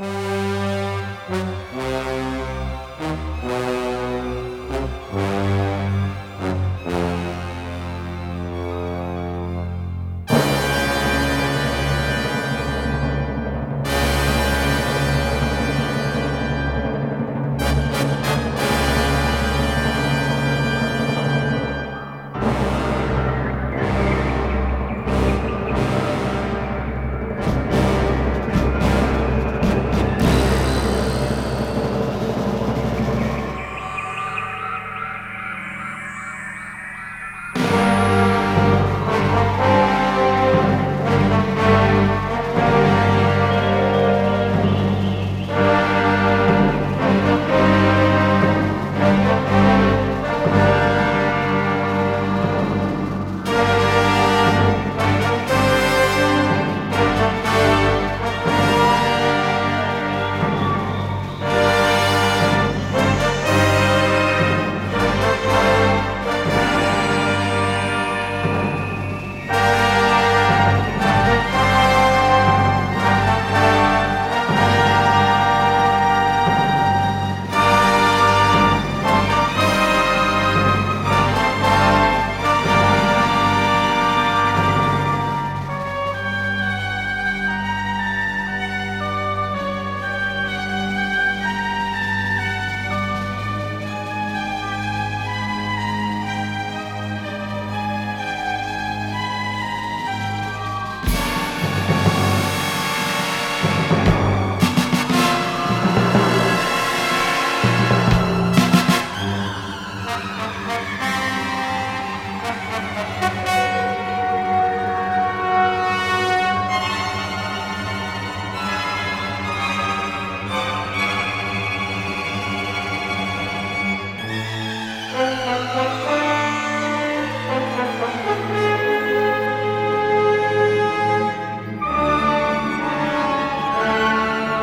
Bye.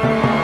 Bye.